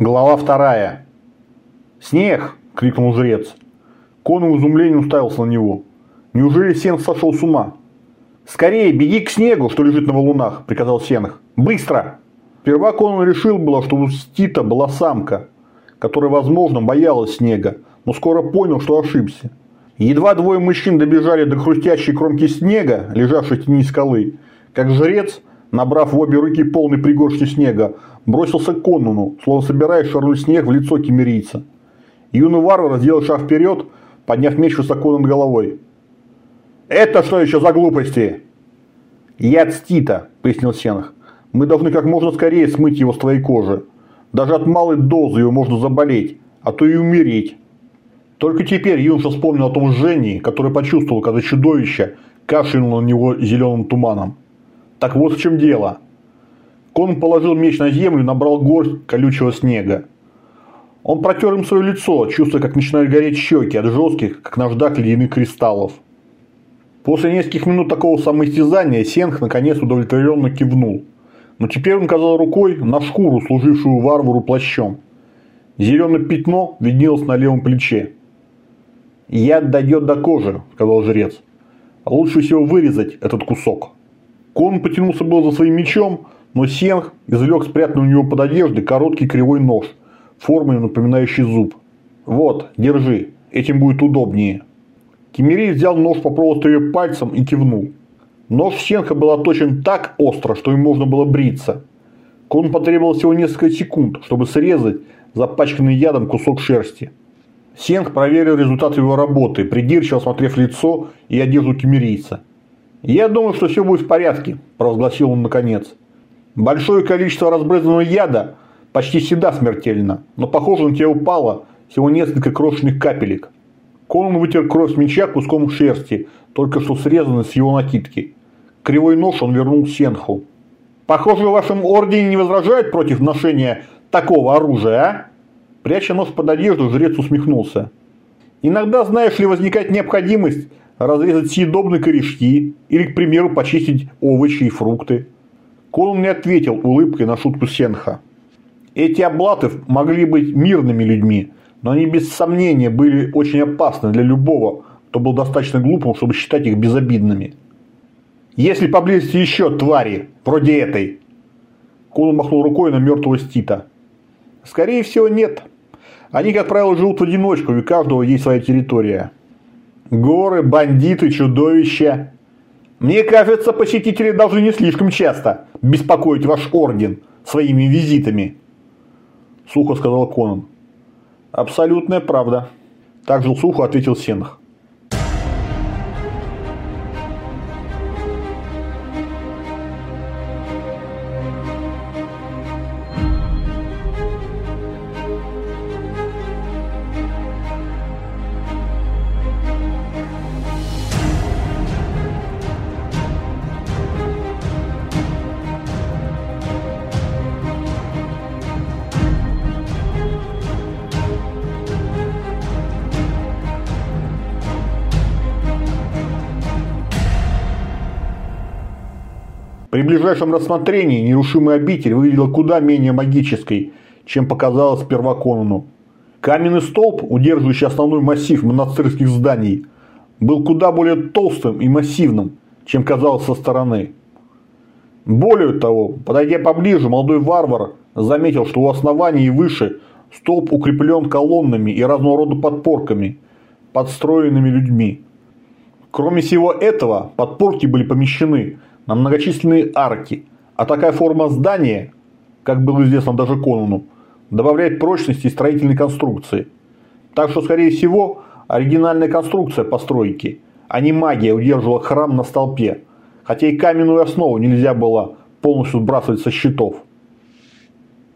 Глава вторая. «Снег!» – крикнул жрец. Конан в изумлении уставился на него. Неужели Сенх сошел с ума? «Скорее, беги к снегу, что лежит на валунах!» – приказал Сенх. «Быстро!» Сперва Конан решил было, что у Стита была самка, которая, возможно, боялась снега, но скоро понял, что ошибся. Едва двое мужчин добежали до хрустящей кромки снега, лежавшей в тени скалы, как жрец, набрав в обе руки полный пригоршни снега, бросился к Конуну, словно собираясь шарнуть снег в лицо кемерийца. Юный варвар сделал шаг вперед, подняв меч высоко над головой. «Это что еще за глупости?» «Яд стита», – пояснил Сенах. «Мы должны как можно скорее смыть его с твоей кожи. Даже от малой дозы его можно заболеть, а то и умереть». Только теперь юноша вспомнил о том жжении, которое почувствовал, когда чудовище кашлянуло на него зеленым туманом. Так вот в чем дело. Кон положил меч на землю набрал горсть колючего снега. Он протер им свое лицо, чувствуя, как начинают гореть щеки от жестких, как наждак ледяных кристаллов. После нескольких минут такого самоистязания Сенх наконец удовлетворенно кивнул. Но теперь он казал рукой на шкуру, служившую варвару плащом. Зеленое пятно виднелось на левом плече. «Яд дойдет до кожи», – сказал жрец. «Лучше всего вырезать этот кусок». Кон потянулся был за своим мечом, но Сенг извлек спрятанный у него под одеждой короткий кривой нож, формой напоминающий зуб. «Вот, держи, этим будет удобнее». Кемерий взял нож, попробовал острее пальцем и кивнул. Нож Сенха был оточен так остро, что им можно было бриться. Кон потребовал всего несколько секунд, чтобы срезать запачканный ядом кусок шерсти. Сенг проверил результат его работы, придирчиво осмотрев лицо и одежду кемерийца. «Я думаю, что все будет в порядке», – провозгласил он наконец. «Большое количество разбрызганного яда почти всегда смертельно, но похоже на тебя упало всего несколько крошечных капелек». Конан вытер кровь с меча куском шерсти, только что срезанный с его накидки. Кривой нож он вернул Сенху. «Похоже, в вашем ордене не возражают против ношения такого оружия, а?» Пряча нож под одежду, жрец усмехнулся. Иногда, знаешь ли, возникает необходимость разрезать съедобные корешки или, к примеру, почистить овощи и фрукты. Конан не ответил улыбкой на шутку Сенха. Эти облаты могли быть мирными людьми, но они без сомнения были очень опасны для любого, кто был достаточно глупым, чтобы считать их безобидными. Если поблизости еще твари, вроде этой. Конан махнул рукой на мертвого Стита. Скорее всего, нет. Они, как правило, живут в одиночку, и у каждого есть своя территория. Горы, бандиты, чудовища. Мне кажется, посетители должны не слишком часто беспокоить ваш орден своими визитами. Сухо сказал Конан. Абсолютная правда. Также сухо ответил Сенах. При ближайшем рассмотрении нерушимая обитель выглядела куда менее магической, чем показалось сперва Конану. Каменный столб, удерживающий основной массив монастырских зданий, был куда более толстым и массивным, чем казалось со стороны. Более того, подойдя поближе, молодой варвар заметил, что у основания и выше столб укреплен колоннами и разного рода подпорками, подстроенными людьми. Кроме всего этого, подпорки были помещены на многочисленные арки, а такая форма здания, как было известно даже Конану, добавляет прочности строительной конструкции. Так что, скорее всего, оригинальная конструкция постройки, а не магия удерживала храм на столпе, хотя и каменную основу нельзя было полностью сбрасывать со счетов.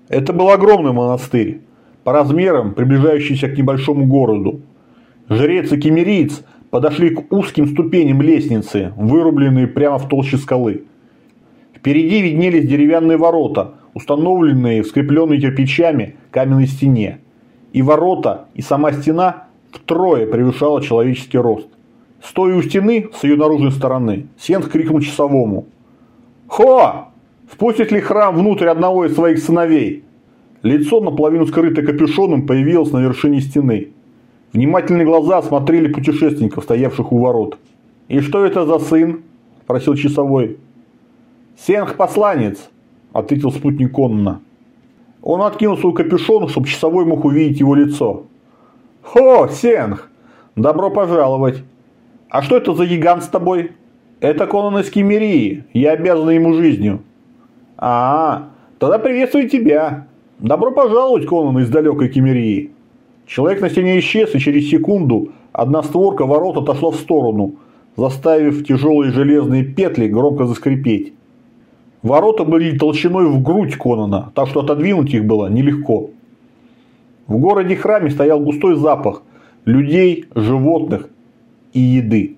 Это был огромный монастырь, по размерам приближающийся к небольшому городу. Жрец и кемериец подошли к узким ступеням лестницы, вырубленные прямо в толще скалы. Впереди виднелись деревянные ворота, установленные в скрепленной кирпичами каменной стене. И ворота, и сама стена втрое превышала человеческий рост. Стоя у стены с ее наружной стороны, Сент крикнул часовому. «Хо! Впустит ли храм внутрь одного из своих сыновей?» Лицо, наполовину скрытое капюшоном, появилось на вершине стены. Внимательные глаза осмотрели путешественников, стоявших у ворот. «И что это за сын?» – спросил часовой. «Сенх-посланец», – ответил спутник Конна. Он откинул свой капюшон, чтобы часовой мог увидеть его лицо. «Хо, Сенх! Добро пожаловать! А что это за гигант с тобой?» «Это Конан из Кемерии. Я обязан ему жизнью». «А, тогда приветствую тебя. Добро пожаловать, Конан из далекой Кемерии». Человек на стене исчез, и через секунду одна створка ворот отошла в сторону, заставив тяжелые железные петли громко заскрипеть. Ворота были толщиной в грудь Конона, так что отодвинуть их было нелегко. В городе-храме стоял густой запах людей, животных и еды.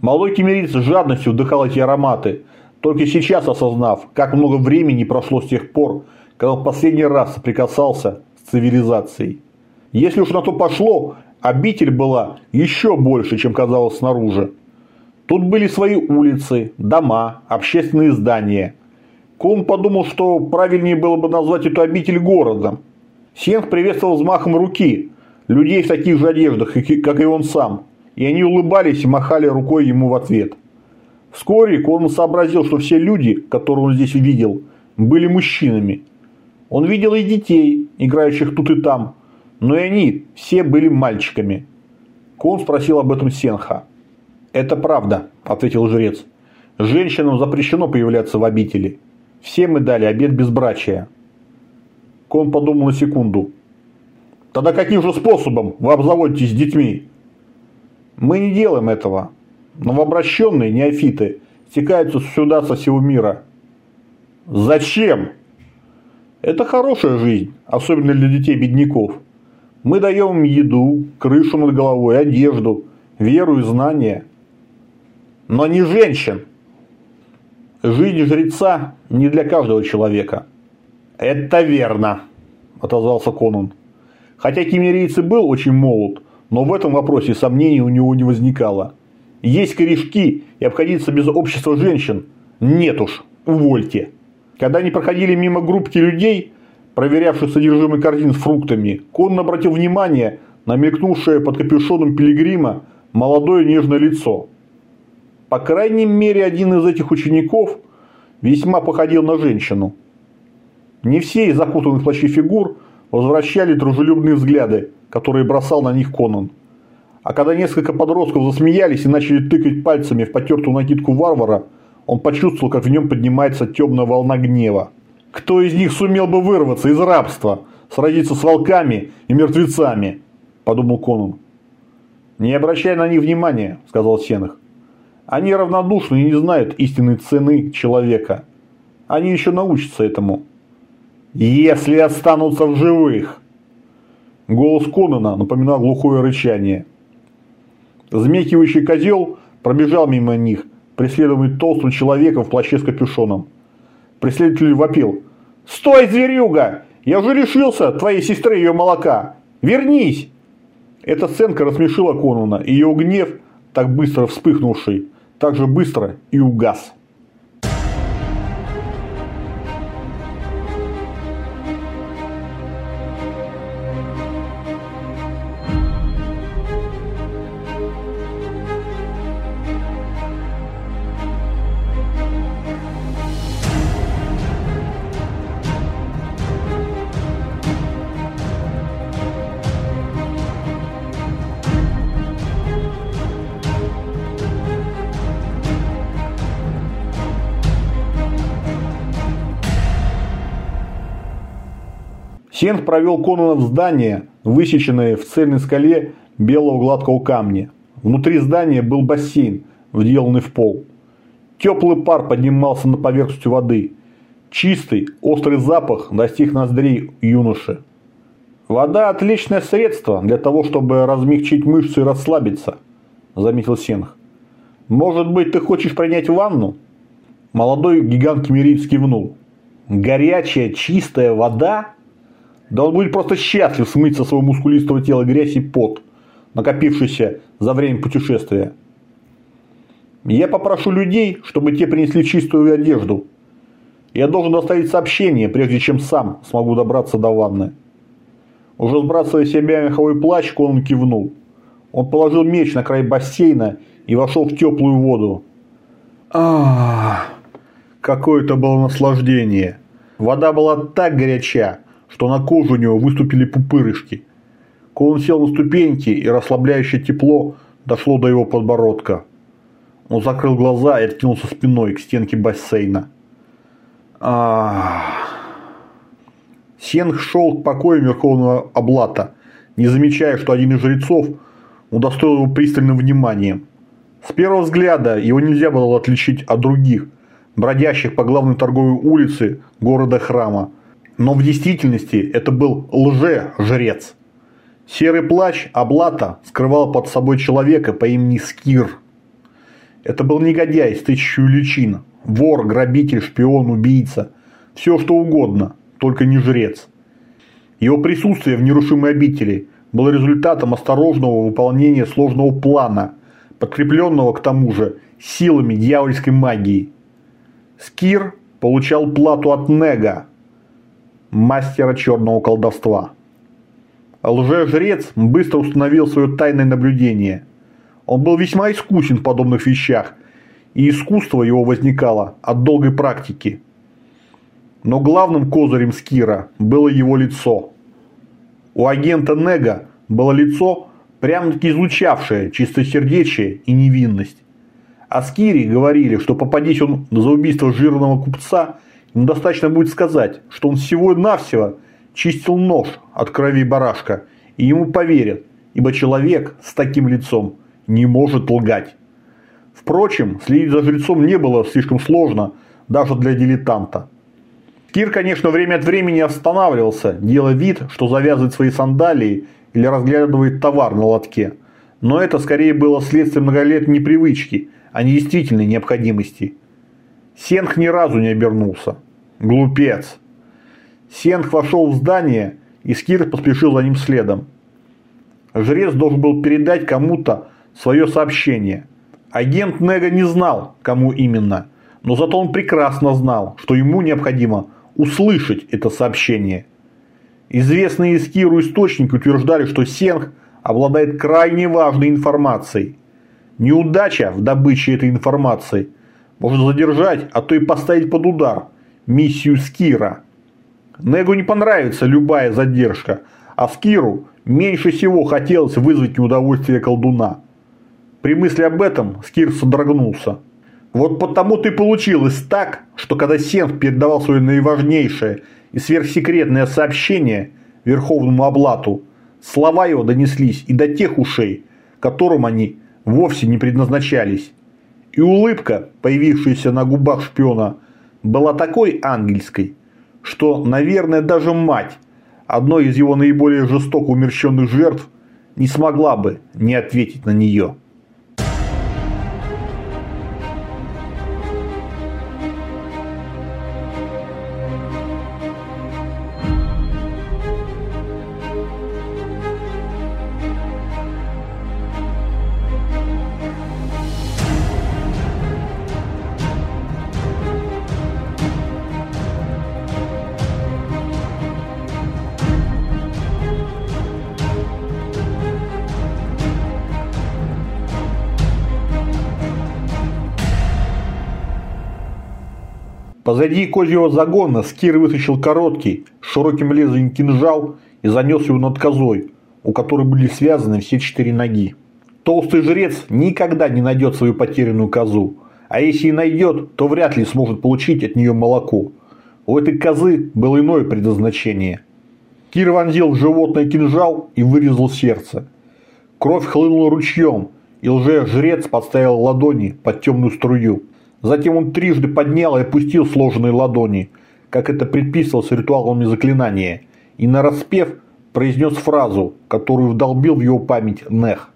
Молодой кемерийц с жадностью вдыхал эти ароматы, только сейчас осознав, как много времени прошло с тех пор, когда в последний раз соприкасался с цивилизацией. Если уж на то пошло, обитель была еще больше, чем казалось снаружи. Тут были свои улицы, дома, общественные здания. Кун подумал, что правильнее было бы назвать эту обитель городом. Сенг приветствовал взмахом руки людей в таких же одеждах, как и он сам, и они улыбались и махали рукой ему в ответ. Вскоре Кон сообразил, что все люди, которые он здесь видел, были мужчинами. Он видел и детей, играющих тут и там, но и они все были мальчиками. Кон спросил об этом Сенха. «Это правда», – ответил жрец. «Женщинам запрещено появляться в обители. Все мы дали обед безбрачия». Кон подумал на секунду. «Тогда каким же способом вы обзаводитесь с детьми?» «Мы не делаем этого. Новообращенные неофиты стекаются сюда со всего мира». «Зачем?» «Это хорошая жизнь, особенно для детей-бедняков. Мы даем им еду, крышу над головой, одежду, веру и знания. Но не женщин. Жизнь жреца не для каждого человека. Это верно, отозвался Конан. Хотя кемерийцы был очень молод, но в этом вопросе сомнений у него не возникало. Есть корешки и обходиться без общества женщин? Нет уж, увольте. Когда они проходили мимо группки людей, проверявший содержимое корзин с фруктами, Конн обратил внимание на мелькнувшее под капюшоном пилигрима молодое нежное лицо. По крайней мере, один из этих учеников весьма походил на женщину. Не все из закутанных в плащи фигур возвращали дружелюбные взгляды, которые бросал на них Конан. А когда несколько подростков засмеялись и начали тыкать пальцами в потертую накидку варвара, он почувствовал, как в нем поднимается темная волна гнева. Кто из них сумел бы вырваться из рабства, сразиться с волками и мертвецами? Подумал Конан. Не обращай на них внимания, сказал Сенах. Они равнодушны и не знают истинной цены человека. Они еще научатся этому. Если останутся в живых. Голос Конана напоминал глухое рычание. Змекивающий козел пробежал мимо них, преследуемый толстым человеком в плаще с капюшоном. Преследователь вопил. «Стой, зверюга! Я уже лишился твоей сестры ее молока! Вернись!» Эта сценка рассмешила Конуна, и ее гнев, так быстро вспыхнувший, так же быстро и угас. Сенг провел Конана в здание, высеченное в цельной скале белого гладкого камня. Внутри здания был бассейн, вделанный в пол. Теплый пар поднимался на поверхность воды. Чистый, острый запах достиг ноздрей юноши. «Вода – отличное средство для того, чтобы размягчить мышцы и расслабиться», – заметил Сенг. «Может быть, ты хочешь принять ванну?» Молодой гигант Кемериц кивнул. «Горячая, чистая вода?» Да он будет просто счастлив смыть со своего мускулистого тела грязь и пот, накопившийся за время Я должен доставить сообщение, прежде чем сам смогу добраться до ванны. Уже сбрасывая себя меховой плащ, он кивнул. Он положил меч на край бассейна и вошел в теплую воду. Ах, какое это было наслаждение. Вода была так горяча, что на кожу у него выступили пупырышки. Колон сел на ступеньки, и расслабляющее тепло дошло до его подбородка. Он закрыл глаза и откинулся спиной к стенке бассейна. Сенг шел к покою Верховного Облата, не замечая, что один из жрецов удостоил его пристальным вниманием. С первого взгляда его нельзя было отличить от других, бродящих по главной торговой улице города-храма. Но в действительности это был лже-жрец. Серый плащ Облата скрывал под собой человека по имени Скир. Это был негодяй с тысячью личин, вор, грабитель, шпион, убийца, все что угодно – только не жрец. Его присутствие в нерушимой обители было результатом осторожного выполнения сложного плана, подкрепленного к тому же силами дьявольской магии. Скир получал плату от Нега, мастера черного колдовства. Лже-жрец быстро установил свое тайное наблюдение. Он был весьма искусен в подобных вещах, и искусство его возникало от долгой практики – но главным козырем Скира было его лицо. У агента Нега было лицо, прямо-таки излучавшее чистосердечие и невинность. О Скире говорили, что попадись он за убийство жирного купца, ему достаточно будет сказать, что он всего-навсего чистил нож от крови барашка, и ему поверят, ибо человек с таким лицом не может лгать. Впрочем, следить за жрецом не было слишком сложно даже для дилетанта. Кир, конечно, время от времени останавливался, делая вид, что завязывает свои сандалии или разглядывает товар на лотке. Но это скорее было следствием многолетней непривычки, а не действительной необходимости. Сенх ни разу не обернулся. Глупец. Сенх вошел в здание, и Скир поспешил за ним следом. Жрец должен был передать кому-то свое сообщение. Агент Нега не знал, кому именно, но зато он прекрасно знал, что ему необходимо услышать это сообщение. Известные из Киру источники утверждали, что Сенг обладает крайне важной информацией. Неудача в добыче этой информации может задержать, а то и поставить под удар миссию Скира. Негу не понравится любая задержка, а Скиру меньше всего хотелось вызвать неудовольствие колдуна. При мысли об этом Скир содрогнулся. Вот потому-то и получилось так, что когда Сенф передавал свое наиважнейшее и сверхсекретное сообщение Верховному Облату, слова его донеслись и до тех ушей, которым они вовсе не предназначались. И улыбка, появившаяся на губах шпиона, была такой ангельской, что, наверное, даже мать, одной из его наиболее жестоко умерщенных жертв, не смогла бы не ответить на нее. Позади козьего загона Скир вытащил короткий, широким лезвием кинжал и занес его над козой, у которой были связаны все четыре ноги. Толстый жрец никогда не найдет свою потерянную козу, а если и найдет, то вряд ли сможет получить от нее молоко. У этой козы было иное предназначение. Кир вонзил в животное кинжал и вырезал сердце. Кровь хлынула ручьем, и лже-жрец подставил ладони под темную струю. Затем он трижды поднял и опустил сложенные ладони, как это предписывалось ритуалами заклинания, и нараспев произнес фразу, которую вдолбил в его память Нех.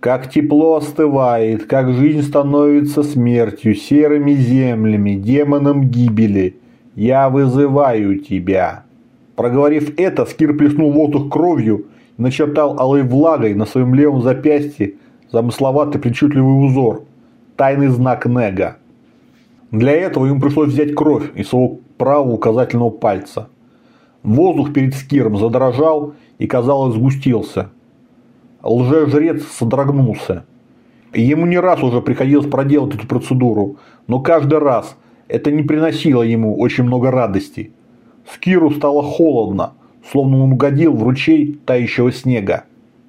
«Как тепло остывает, как жизнь становится смертью, серыми землями, демоном гибели, я вызываю тебя». Проговорив это, Скир плеснул воздух кровью и начертал алой влагой на своем левом запястье замысловатый причудливый узор – тайный знак Нега. Для этого ему пришлось взять кровь из своего правого указательного пальца. Воздух перед скиром задрожал и, казалось, сгустился. Лже-жрец содрогнулся. Ему не раз уже приходилось проделать эту процедуру, но каждый раз это не приносило ему очень много радости. Скиру стало холодно, словно он угодил в ручей тающего снега.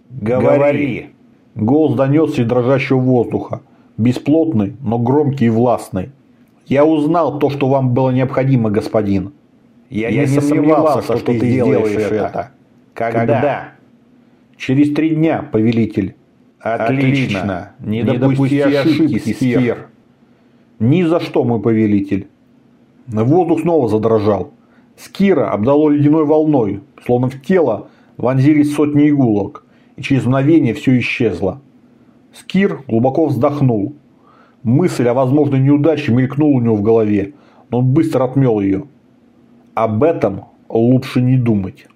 «Говори!» Голос донесся из дрожащего воздуха, бесплотный, но громкий и властный. «Я узнал то, что вам было необходимо, господин. Я, Я не, не сомневался, что, что ты сделаешь это. это. Когда? Когда? Через три дня, повелитель. Отлично. Не, не допусти ошибки, Сфер. Ни за что, мой повелитель. Воздух снова задрожал. Скира обдало ледяной волной, словно в тело вонзились сотни иголок, и через мгновение все исчезло. Скир глубоко вздохнул. Мысль о возможной неудаче мелькнула у него в голове, но он быстро отмел ее. Об этом лучше не думать.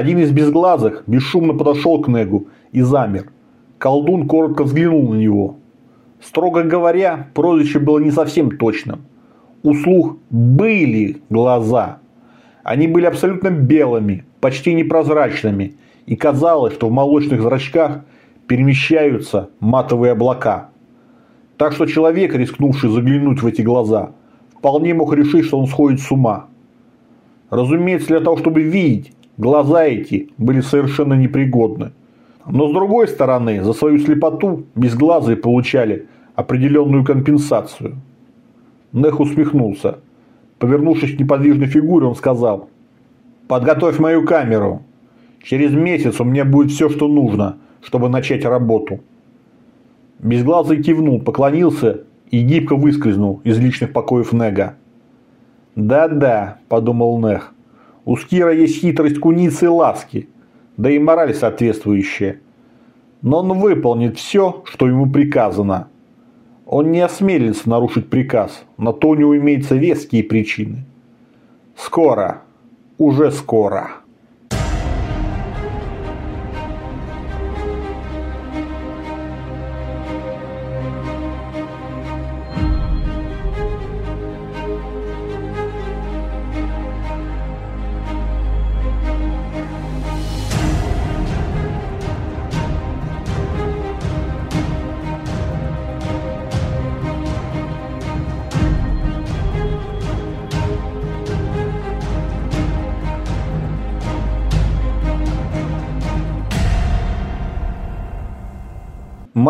Один из безглазых бесшумно подошел к Негу и замер. Колдун коротко взглянул на него. Строго говоря, прозвище было не совсем точным. У слух были глаза. Они были абсолютно белыми, почти непрозрачными, и казалось, что в молочных зрачках перемещаются матовые облака. Так что человек, рискнувший заглянуть в эти глаза, вполне мог решить, что он сходит с ума. Разумеется, для того, чтобы видеть, Глаза эти были совершенно непригодны. Но с другой стороны, за свою слепоту безглазые получали определенную компенсацию. Нех усмехнулся. Повернувшись к неподвижной фигуре, он сказал. «Подготовь мою камеру. Через месяц у меня будет все, что нужно, чтобы начать работу». Безглазый кивнул, поклонился и гибко выскользнул из личных покоев Нега. «Да-да», – подумал Нех, у Скира есть хитрость куницы и ласки, да и мораль соответствующая. Но он выполнит все, что ему приказано. Он не осмелится нарушить приказ, на то у него имеются веские причины. Скоро, уже скоро.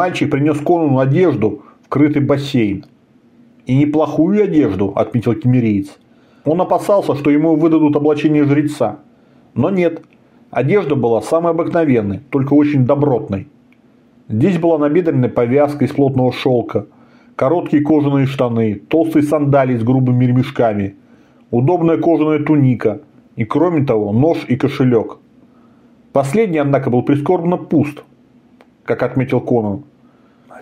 Мальчик принес Конану одежду в крытый бассейн. «И неплохую одежду», – отметил кемериец. Он опасался, что ему выдадут облачение жреца. Но нет, одежда была самой обыкновенной, только очень добротной. Здесь была набедренная повязка из плотного шелка, короткие кожаные штаны, толстые сандалии с грубыми ремешками, удобная кожаная туника и, кроме того, нож и кошелек. Последний, однако, был прискорбно пуст, как отметил Конан.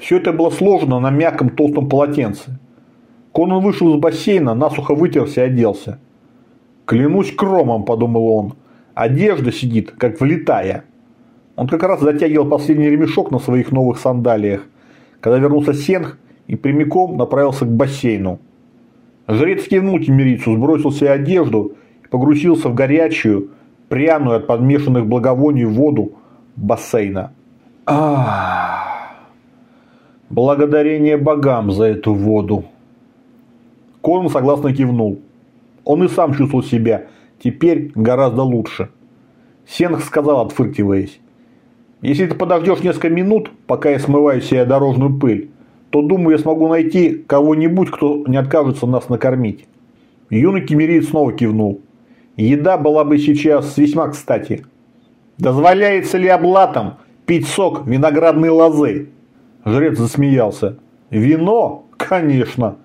Все это было сложено на мягком толстом полотенце. Конан вышел из бассейна, насухо вытерся и оделся. «Клянусь кромом», – подумал он, – «одежда сидит, как влитая». Он как раз затягивал последний ремешок на своих новых сандалиях, когда вернулся Сенх и прямиком направился к бассейну. Жрец кивнул кемерицу, сбросил себе одежду и погрузился в горячую, пряную от подмешанных благовоний воду бассейна. А, благодарение богам за эту воду. Конан согласно кивнул. Он и сам чувствовал себя теперь гораздо лучше. Сенх сказал, отфыркиваясь. Если ты подождешь несколько минут, пока я смываю себе дорожную пыль, то, думаю, я смогу найти кого-нибудь, кто не откажется нас накормить. Юный кемериец снова кивнул. Еда была бы сейчас весьма кстати. Дозволяется ли облатам пить сок виноградной лозы. Жрец засмеялся. Вино? Конечно.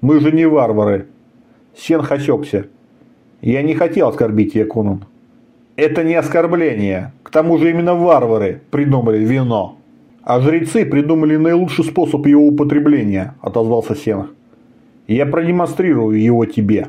Мы же не варвары. Сен осекся. Я не хотел оскорбить Якунун. Это не оскорбление. К тому же именно варвары придумали вино. А жрецы придумали наилучший способ его употребления, отозвался Сенах. Я продемонстрирую его тебе.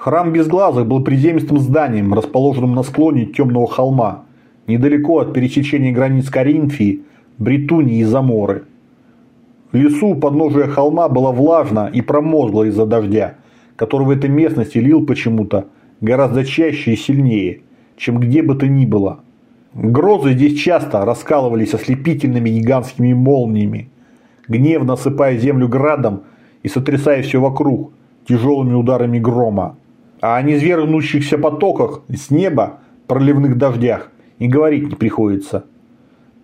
Храм Безглазых был приземистым зданием, расположенным на склоне темного холма, недалеко от пересечения границ Каринфии, Бретунии и Заморы. В лесу подножия холма было влажно и промозгло из-за дождя, который в этой местности лил почему-то гораздо чаще и сильнее, чем где бы то ни было. Грозы здесь часто раскалывались ослепительными гигантскими молниями, гневно осыпая землю градом и сотрясая все вокруг тяжелыми ударами грома. А о низвергнущихся потоках с неба, проливных дождях, и говорить не приходится.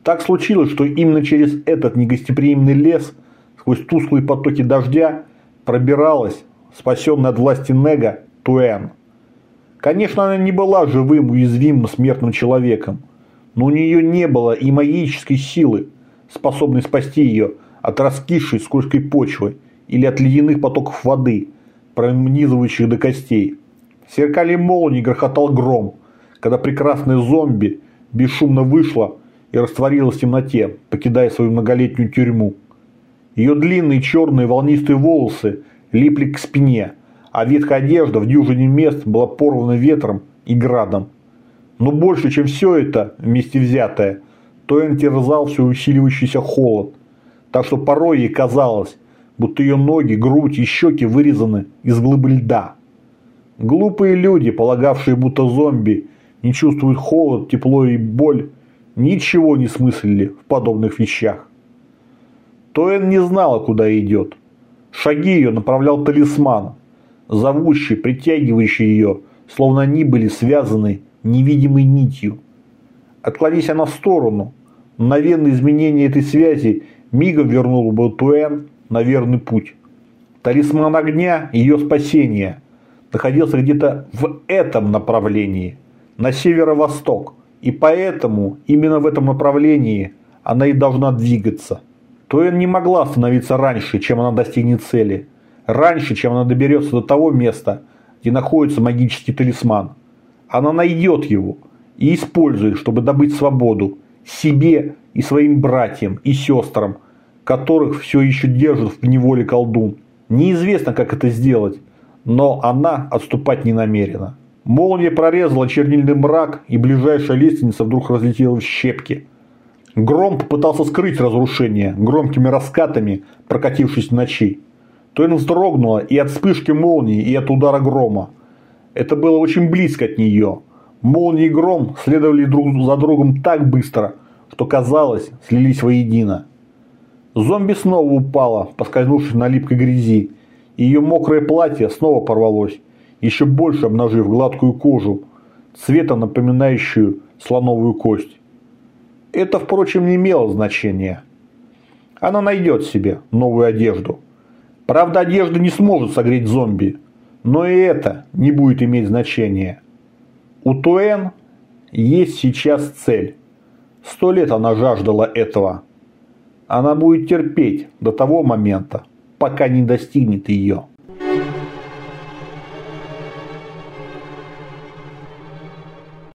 Так случилось, что именно через этот негостеприимный лес, сквозь тусклые потоки дождя, пробиралась, спасенная от власти Нега, Туэн. Конечно, она не была живым, уязвимым смертным человеком, но у нее не было и магической силы, способной спасти ее от раскисшей скользкой почвы или от ледяных потоков воды, пронизывающих до костей. Сверкали молнии, грохотал гром, когда прекрасная зомби бесшумно вышла и растворилась в темноте, покидая свою многолетнюю тюрьму. Ее длинные черные волнистые волосы липли к спине, а ветхая одежда в дюжине мест была порвана ветром и градом. Но больше, чем все это вместе взятое, Тоэн терзал все усиливающийся холод, так что порой ей казалось, будто ее ноги, грудь и щеки вырезаны из глыбы льда. Глупые люди, полагавшие, будто зомби не чувствуют холод, тепло и боль, ничего не смыслили в подобных вещах. Тоэн не знала, куда идет. Шаги ее направлял талисман, зовущий, притягивающий ее, словно они были связаны невидимой нитью. Отклонись она в сторону, мгновенное изменение этой связи мигом вернуло бы Туэн на верный путь. Талисман огня – ее спасение – находился где-то в этом направлении, на северо-восток, и поэтому именно в этом направлении она и должна двигаться. Тоэн не могла остановиться раньше, чем она достигнет цели, раньше, чем она доберется до того места, где находится магический талисман. Она найдет его и использует, чтобы добыть свободу себе и своим братьям и сестрам, которых все еще держит в неволе колдун. Неизвестно, как это сделать, но она отступать не намерена. Молния прорезала чернильный мрак, и ближайшая лестница вдруг разлетела в щепки. Гром попытался скрыть разрушение громкими раскатами, прокатившись в ночи. Туэн вздрогнула и от вспышки молнии, и от удара грома. Это было очень близко от нее. Молния и гром следовали друг за другом так быстро, что казалось, слились воедино. Зомби снова упала, поскользнувшись на липкой грязи, ее мокрое платье снова порвалось, еще больше обнажив гладкую кожу, цветом напоминающую слоновую кость. Это, впрочем, не имело значения. Она найдет себе новую одежду. Правда, одежда не сможет согреть зомби, но и это не будет иметь значения. У Туэн есть сейчас цель. Сто лет она жаждала этого. Она будет терпеть до того момента, пока не достигнет ее.